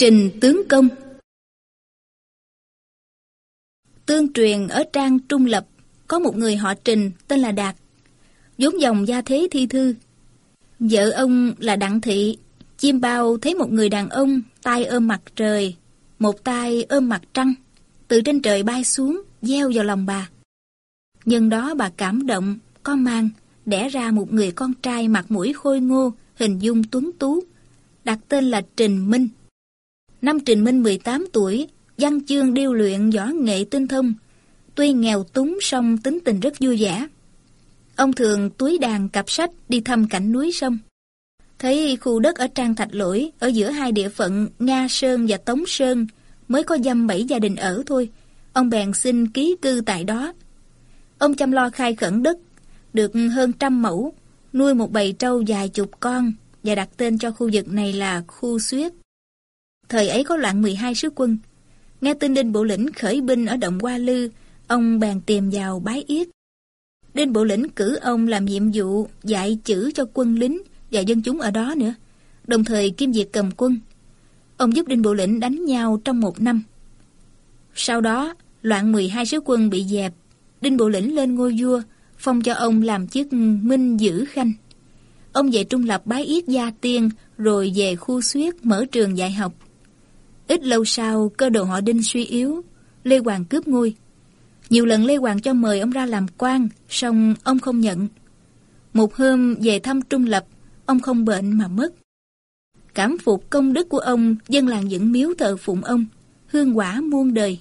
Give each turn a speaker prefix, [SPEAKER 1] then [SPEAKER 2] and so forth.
[SPEAKER 1] Trình Tướng Công Tương truyền ở trang Trung Lập có một người họ Trình tên là Đạt, vốn dòng gia thế thi thư. Vợ ông là Đặng Thị, chim bao thấy một người đàn ông tay ôm mặt trời, một tay ôm mặt trăng, từ trên trời bay xuống, gieo vào lòng bà. Nhân đó bà cảm động, có mang, đẻ ra một người con trai mặt mũi khôi ngô, hình dung tuấn tú, đặt tên là Trình Minh. Năm Trình Minh 18 tuổi, văn chương điêu luyện võ nghệ tinh thông, tuy nghèo túng song tính tình rất vui vẻ. Ông thường túi đàn cặp sách đi thăm cảnh núi sông. Thấy khu đất ở Trang Thạch Lỗi, ở giữa hai địa phận Nga Sơn và Tống Sơn, mới có dăm bảy gia đình ở thôi. Ông bèn xin ký cư tại đó. Ông chăm lo khai khẩn đất, được hơn trăm mẫu, nuôi một bầy trâu dài chục con và đặt tên cho khu vực này là khu Xuyết. Thời ấy có loạn 12 sứ quân. Nghe tin Đinh Bộ Lĩnh khởi binh ở động Hoa Lư, ông bèn tìm vào bái yết. Đinh Bộ Lĩnh cử ông làm nhiệm vụ dạy chữ cho quân lính và dân chúng ở đó nữa, đồng thời kiêm việc cầm quân. Ông giúp Đinh Bộ Lĩnh đánh nhau trong một năm. Sau đó, loạn 12 sứ quân bị dẹp, Đinh Bộ Lĩnh lên ngôi vua, phong cho ông làm chức Minh Dữ Khanh. Ông về Trung Lập bái yết gia tiên, rồi về khu xuyết mở trường dạy học. Ít lâu sau, cơ đồ họ Đinh suy yếu, Lê Hoàng cướp ngôi. Nhiều lần Lê Hoàng cho mời ông ra làm quan, song ông không nhận. Một hôm về thăm Trung Lập, ông không bệnh mà mất. Cảm phục công đức của ông, dân làng dựng miếu thờ phụng ông, hương quả muôn đời.